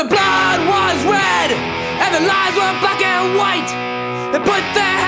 the blood was red and the lies were black and white. They put their